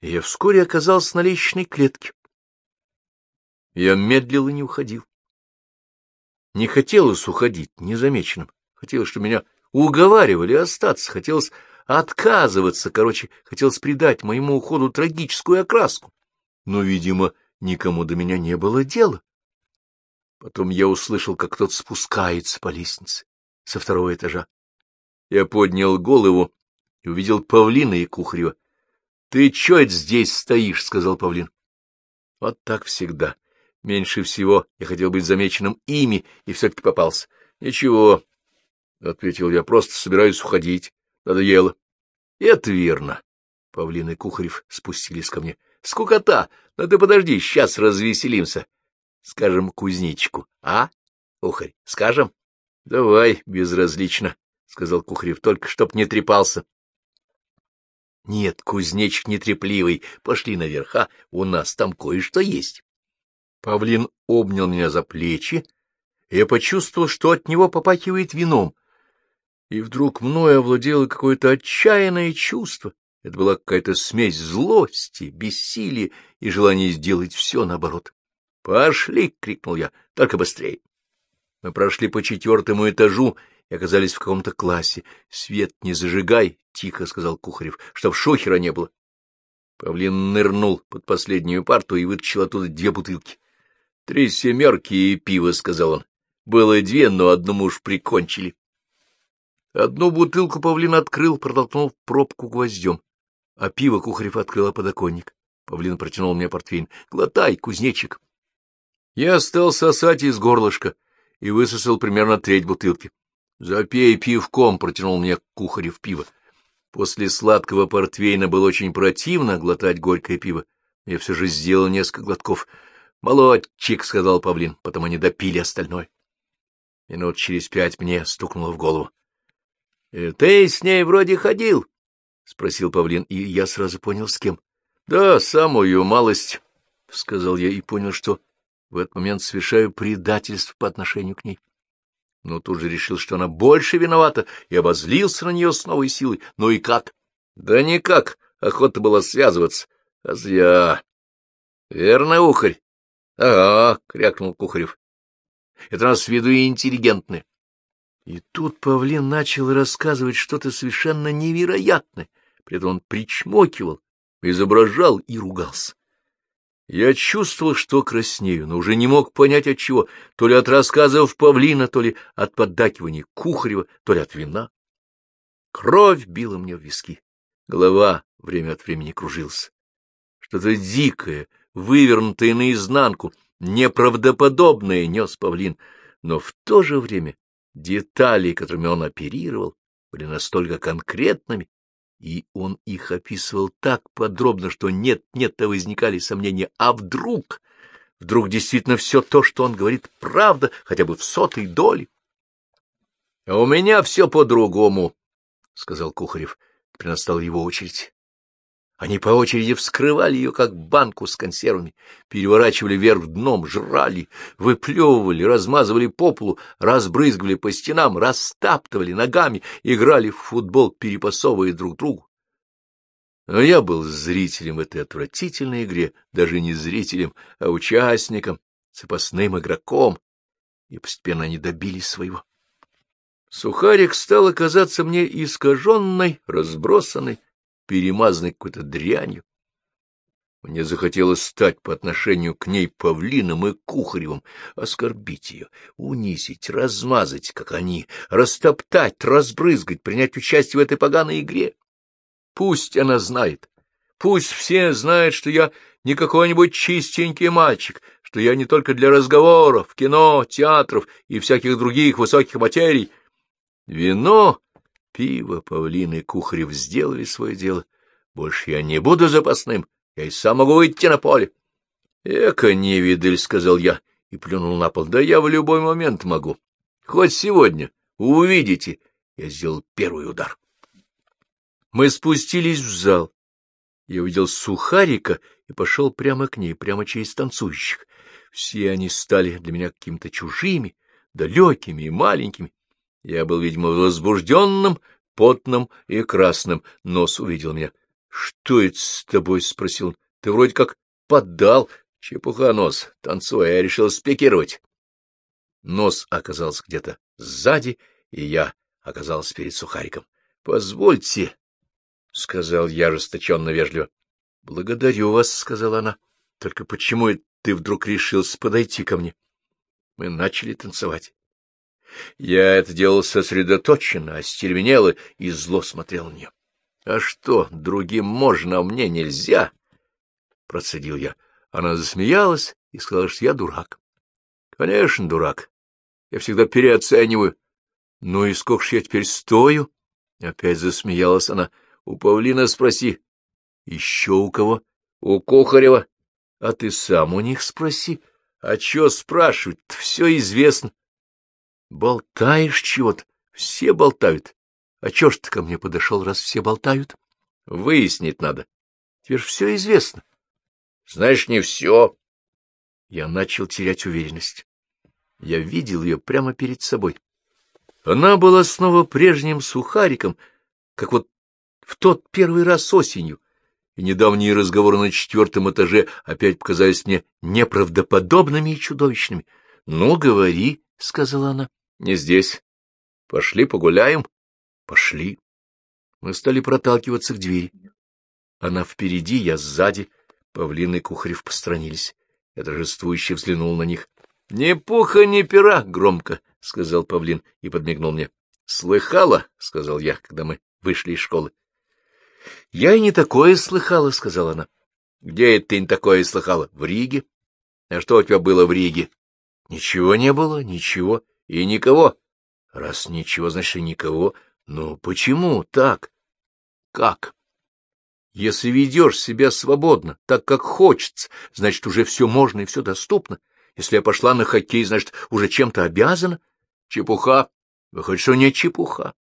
И я вскоре оказался на лестничной клетке. Я медлил и не уходил. Не хотелось уходить незамеченным. Хотелось, чтобы меня уговаривали остаться. Хотелось отказываться. Короче, хотелось придать моему уходу трагическую окраску. Но, видимо, никому до меня не было дела. Потом я услышал, как кто-то спускается по лестнице со второго этажа. Я поднял голову и увидел Павлина и Кухарева. — Ты чё это здесь стоишь? — сказал Павлин. Вот так всегда. Меньше всего я хотел быть замеченным ими, и все-таки попался. — Ничего, — ответил я, — просто собираюсь уходить. Надоело. — Это верно. Павлин и Кухарев спустились ко мне. — Скукота! Но ты подожди, сейчас развеселимся. Скажем кузнечику, а, Кухарь, скажем? — Давай, безразлично, — сказал Кухарев, — только чтоб не трепался. — Нет, кузнечик нетрепливый, пошли наверх, а у нас там кое-что есть. Павлин обнял меня за плечи, и я почувствовал, что от него попахивает вином. И вдруг мною овладело какое-то отчаянное чувство. Это была какая-то смесь злости, бессилия и желания сделать все наоборот. «Пошли!» — крикнул я. «Только быстрее!» Мы прошли по четвертому этажу и оказались в каком-то классе. «Свет не зажигай!» — тихо сказал Кухарев, — чтоб шухера не было. Павлин нырнул под последнюю парту и вытащил оттуда две бутылки. — Три семерки и пиво, — сказал он. Было две, но одну мы уж прикончили. Одну бутылку павлин открыл, протолкнув пробку гвоздем, а пиво Кухарев открыла подоконник. Павлин протянул мне портвейн. — Глотай, кузнечик. Я стал сосать из горлышка и высосал примерно треть бутылки. — Запей пивком, — протянул мне Кухарев пиво. После сладкого портвейна было очень противно глотать горькое пиво. Я все же сделал несколько глотков. — Молодчик, — сказал Павлин, потом они допили остальное. Минут через пять мне стукнуло в голову. «Э, — Ты с ней вроде ходил? — спросил Павлин, и я сразу понял, с кем. — Да, самую малость, — сказал я и понял, что в этот момент совершаю предательство по отношению к ней но тут же решил, что она больше виновата, и обозлился на нее с новой силой. Ну и как? Да никак, охота была связываться. А зря. Верно, ухарь? Ага, крякнул Кухарев. Это у нас с виду интеллигентны. И тут Павлин начал рассказывать что-то совершенно невероятное. При этом он причмокивал, изображал и ругался. Я чувствовал, что краснею, но уже не мог понять от чего, то ли от рассказов Павлина, то ли от поддакивания Кухарева, то ли от вина. Кровь била мне в виски, голова время от времени кружилась. Что-то дикое, вывернутое наизнанку, неправдоподобное нес Павлин, но в то же время детали, которыми он оперировал, были настолько конкретными, и он их описывал так подробно, что нет-нет-то возникали сомнения, а вдруг, вдруг действительно все то, что он говорит, правда, хотя бы в сотой доли. — А у меня все по-другому, — сказал Кухарев. Теперь настала его очередь. Они по очереди вскрывали ее, как банку с консервами, переворачивали вверх дном, жрали, выплевывали, размазывали по полу, разбрызгивали по стенам, растаптывали ногами, играли в футбол, перепасовывая друг другу. Но я был зрителем в этой отвратительной игре, даже не зрителем, а участником, запасным игроком, и постепенно они добились своего. Сухарик стал оказаться мне искаженной, разбросанной, перемазанной какой-то дрянью. Мне захотелось стать по отношению к ней павлином и кухаревым, оскорбить ее, унизить, размазать, как они, растоптать, разбрызгать, принять участие в этой поганой игре. Пусть она знает, пусть все знают, что я не какой-нибудь чистенький мальчик, что я не только для разговоров, кино, театров и всяких других высоких материй. Вино Пиво, павлин и Кухарев сделали свое дело. Больше я не буду запасным, я и сам могу выйти на поле. — Эка, невидаль, — сказал я и плюнул на пол. — Да я в любой момент могу. Хоть сегодня. Увидите. Я сделал первый удар. Мы спустились в зал. Я увидел сухарика и пошел прямо к ней, прямо через танцующих. Все они стали для меня какими-то чужими, далекими и маленькими. Я был, видимо, возбужденным, потным и красным. Нос увидел меня. — Что это с тобой? — спросил он. — Ты вроде как поддал. Чепуха, нос. Танцуя, я решил спикировать. Нос оказался где-то сзади, и я оказался перед сухариком. — Позвольте, — сказал я расточенно вежливо. — Благодарю вас, — сказала она. — Только почему ты вдруг решился подойти ко мне? Мы начали танцевать. Я это делал сосредоточенно, остервенело и зло смотрел на нее. — А что, другим можно, а мне нельзя? — процедил я. Она засмеялась и сказала, что я дурак. — Конечно, дурак. Я всегда переоцениваю. — Ну и сколько ж я теперь стою? Опять засмеялась она. — У Павлина спроси. — Еще у кого? — У Кухарева. — А ты сам у них спроси. — А что спрашивать? Все известно. Болтаешь чего-то? Все болтают. А чё ж ты ко мне подошел, раз все болтают? Выяснить надо. Тебе ж все известно. Знаешь, не все. Я начал терять уверенность. Я видел ее прямо перед собой. Она была снова прежним сухариком, как вот в тот первый раз осенью, и недавние разговоры на четвертом этаже опять показались мне неправдоподобными и чудовищными. — Ну, говори, — сказала она. — Не здесь. Пошли погуляем. Пошли. Мы стали проталкиваться к двери. Она впереди, я сзади. Павлин и Кухарев постранились. Я торжествующе взглянул на них. — Ни пуха, ни пера, — громко — сказал Павлин и подмигнул мне. — Слыхала, — сказал я, когда мы вышли из школы. — Я и не такое слыхала, — сказала она. — Где это ты не такое слыхала? — В Риге. — А что у тебя было в Риге? — Ничего не было, ничего. И никого. — Раз ничего, значит, и никого. Ну, почему так? — Как? Если ведешь себя свободно, так, как хочется, значит, уже все можно и все доступно. Если я пошла на хоккей, значит, уже чем-то обязана. Чепуха. Выходит, что не чепуха.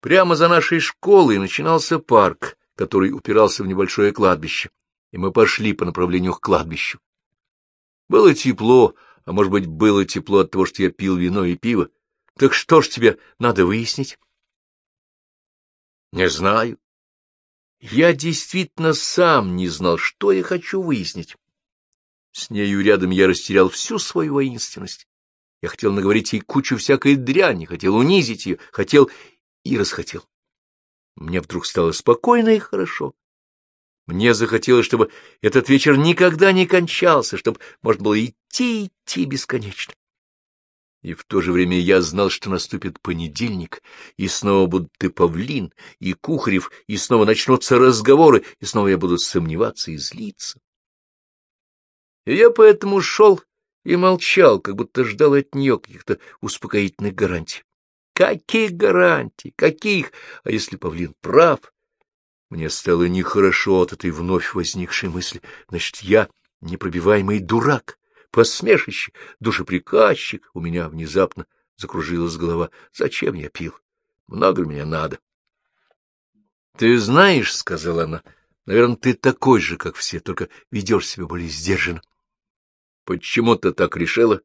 Прямо за нашей школой начинался парк, который упирался в небольшое кладбище, и мы пошли по направлению к кладбищу. Было тепло, а может быть, было тепло от того, что я пил вино и пиво. Так что ж тебе надо выяснить? Не знаю. Я действительно сам не знал, что я хочу выяснить. С нею рядом я растерял всю свою воинственность. Я хотел наговорить ей кучу всякой дряни, хотел унизить ее, хотел и расхотел. Мне вдруг стало спокойно и хорошо. Мне захотелось, чтобы этот вечер никогда не кончался, чтобы можно было идти идти бесконечно. И в то же время я знал, что наступит понедельник, и снова будут и Павлин, и Кухарев, и снова начнутся разговоры, и снова я буду сомневаться и злиться. И я поэтому шел и молчал, как будто ждал от нее каких-то успокоительных гарантий. Каких гарантий? Каких? А если Павлин прав? Мне стало нехорошо от этой вновь возникшей мысли. Значит, я непробиваемый дурак посмешище, душеприказчик. У меня внезапно закружилась голова. Зачем я пил? Много мне надо? — Ты знаешь, — сказала она, — наверное, ты такой же, как все, только ведешь себя более сдержанно. — Почему ты так решила?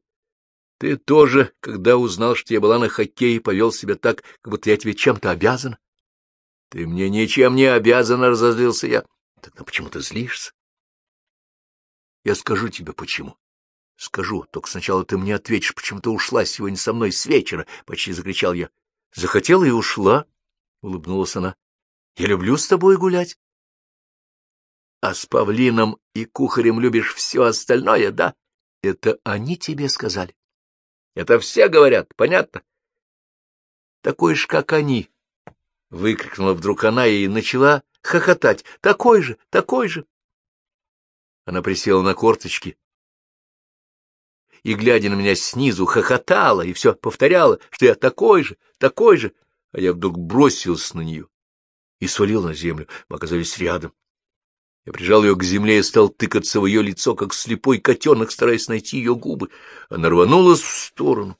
Ты тоже, когда узнал, что я была на хоккее, повел себя так, как будто я тебе чем-то обязан. — Ты мне ничем не обязан, — разозлился я. — Тогда почему ты злишься? — Я скажу тебе, почему. — Скажу, только сначала ты мне ответишь, почему ты ушла сегодня со мной с вечера, — почти закричал я. — Захотела и ушла, — улыбнулась она. — Я люблю с тобой гулять. — А с Павлином и Кухарем любишь все остальное, да? Это они тебе сказали. — Это все говорят, понятно? — Такой же, как они, — выкрикнула вдруг она и начала хохотать. — Такой же, такой же. Она присела на корточки и, глядя на меня снизу, хохотала и все повторяла, что я такой же, такой же, а я вдруг бросился на нее и свалил на землю. Мы оказались рядом. Я прижал ее к земле и стал тыкаться в ее лицо, как слепой котенок, стараясь найти ее губы. Она рванулась в сторону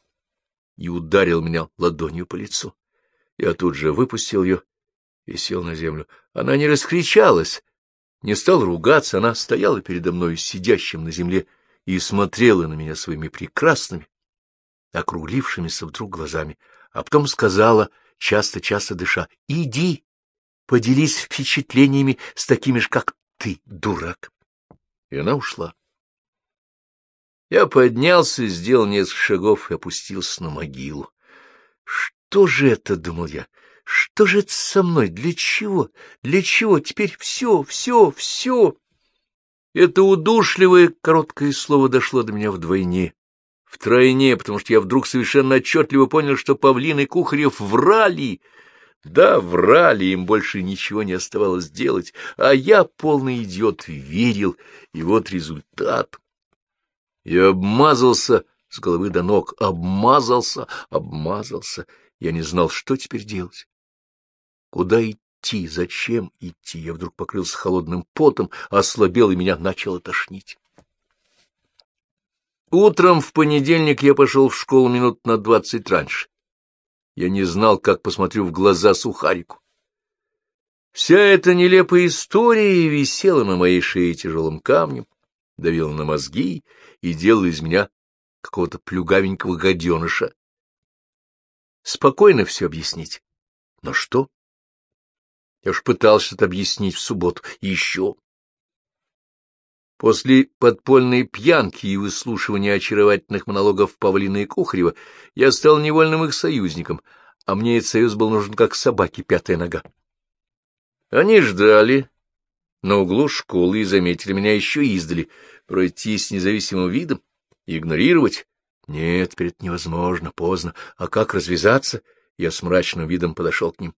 и ударил меня ладонью по лицу. Я тут же выпустил ее и сел на землю. Она не раскричалась, не стала ругаться, она стояла передо мной, сидящим на земле, и смотрела на меня своими прекрасными, округлившимися вдруг глазами, а потом сказала, часто-часто дыша, — Иди, поделись впечатлениями с такими же, как ты, дурак. И она ушла. Я поднялся, сделал несколько шагов и опустился на могилу. Что же это, — думал я, — что же это со мной? Для чего? Для чего? Теперь все, все, все. Это удушливое короткое слово дошло до меня вдвойне, втройне, потому что я вдруг совершенно отчетливо понял, что Павлин и Кухарев врали. Да, врали, им больше ничего не оставалось делать, а я, полный идиот, верил, и вот результат. Я обмазался с головы до ног, обмазался, обмазался. Я не знал, что теперь делать. Куда идти? Зачем идти? Я вдруг покрылся холодным потом, ослабел, и меня начало тошнить. Утром в понедельник я пошел в школу минут на двадцать раньше. Я не знал, как посмотрю в глаза Сухарику. Вся эта нелепая история висела на моей шее тяжелым камнем, давила на мозги и делала из меня какого-то плюгавенького гаденыша. Спокойно все объяснить. Но что? Я уж пытался что-то объяснить в субботу. Еще. После подпольной пьянки и выслушивания очаровательных монологов Павлина и Кухарева я стал невольным их союзником, а мне этот союз был нужен как собаке пятая нога. Они ждали на углу школы и заметили меня еще издали. Пройти с независимым видом и игнорировать? Нет, перед невозможно, поздно. А как развязаться? Я с мрачным видом подошел к ним.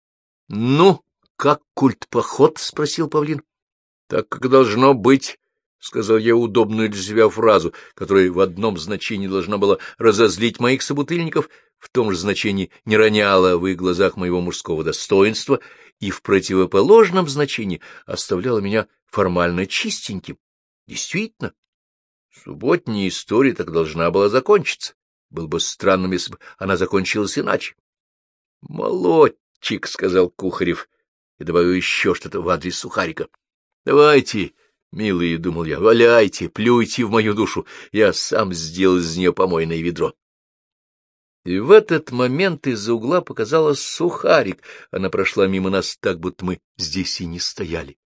— Ну, как культ-поход? — спросил Павлин. — Так, как должно быть, — сказал я удобную для себя фразу, которая в одном значении должна была разозлить моих собутыльников, в том же значении не роняла в их глазах моего мужского достоинства и в противоположном значении оставляла меня формально чистеньким. Действительно, субботняя история так должна была закончиться. Было бы странным, если бы она закончилась иначе. — Молодчик, — сказал Кухарев, и добавил еще что-то в адрес Сухарика. — Давайте, милые, — думал я, — валяйте, плюйте в мою душу, я сам сделал из нее помойное ведро. И в этот момент из-за угла показалась Сухарик. Она прошла мимо нас так, будто мы здесь и не стояли.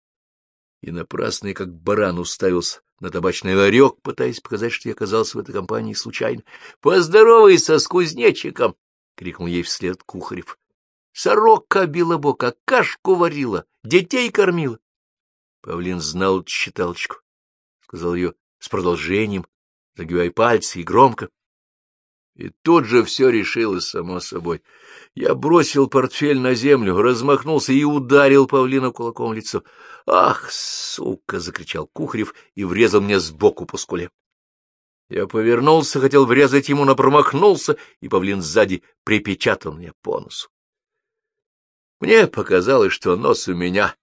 И напрасно я как баран уставился на табачный ларек, пытаясь показать, что я оказался в этой компании случайно. — Поздоровайся с кузнечиком! — крикнул ей вслед Кухарев. — Сорока била бока, кашку варила, детей кормила. Павлин знал считалочку, сказал ее с продолжением, загибая пальцы и громко. И тут же все решилось само собой. Я бросил портфель на землю, размахнулся и ударил павлина кулаком в лицо. «Ах, сука!» — закричал Кухарев и врезал мне сбоку по скуле. Я повернулся, хотел врезать ему, но промахнулся, и павлин сзади припечатал мне по носу. Мне показалось, что нос у меня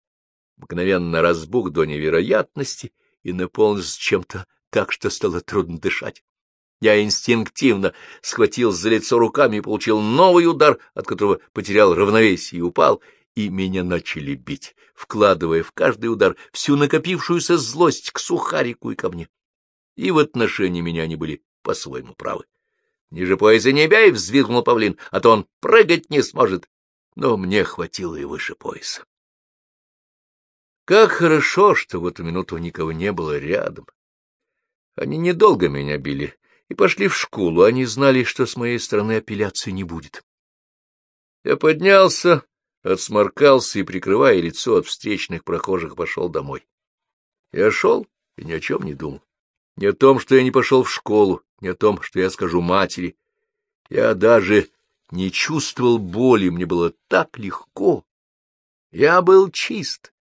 мгновенно разбух до невероятности и наполнился чем-то так, что стало трудно дышать. Я инстинктивно схватил за лицо руками и получил новый удар, от которого потерял равновесие и упал, и меня начали бить, вкладывая в каждый удар всю накопившуюся злость к сухарику и ко мне. И в отношении меня они были по-своему правы. Ниже пояса не бей, — взвизгнул павлин, — а то он прыгать не сможет. Но мне хватило и выше пояса. Как хорошо, что в эту минуту никого не было рядом. Они недолго меня били, и пошли в школу. Они знали, что с моей стороны апелляции не будет. Я поднялся, отсморкался и, прикрывая лицо от встречных прохожих, пошел домой. Я шел и ни о чем не думал. Не о том, что я не пошел в школу, не о том, что я скажу матери. Я даже не чувствовал боли, мне было так легко. Я был чист,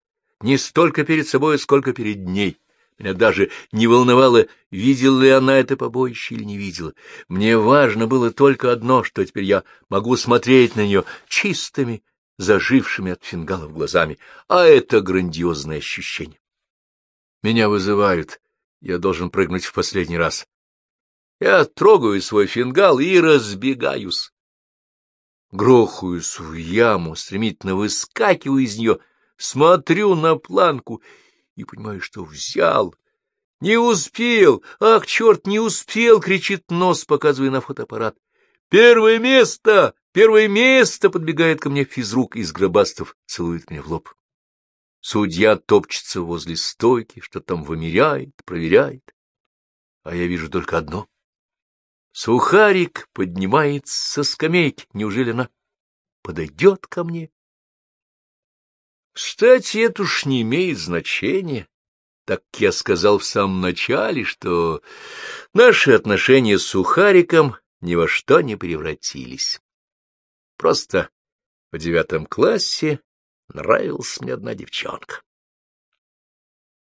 не столько перед собой, сколько перед ней. Меня даже не волновало, видела ли она это побоище или не видела. Мне важно было только одно, что теперь я могу смотреть на нее чистыми, зажившими от фингалов глазами, а это грандиозное ощущение. Меня вызывают, я должен прыгнуть в последний раз. Я трогаю свой фингал и разбегаюсь. Грохаюсь в яму, стремительно выскакиваю из нее, смотрю на планку — и понимаю, что взял. Не успел! Ах, черт, не успел! — кричит нос, показывая на фотоаппарат. Первое место! Первое место! — подбегает ко мне физрук из гробастов, целует меня в лоб. Судья топчется возле стойки, что там вымеряет, проверяет. А я вижу только одно. Сухарик поднимается со скамейки. Неужели она подойдет ко мне? Кстати, это уж не имеет значения, так как я сказал в самом начале, что наши отношения с Сухариком ни во что не превратились. Просто в девятом классе нравилась мне одна девчонка.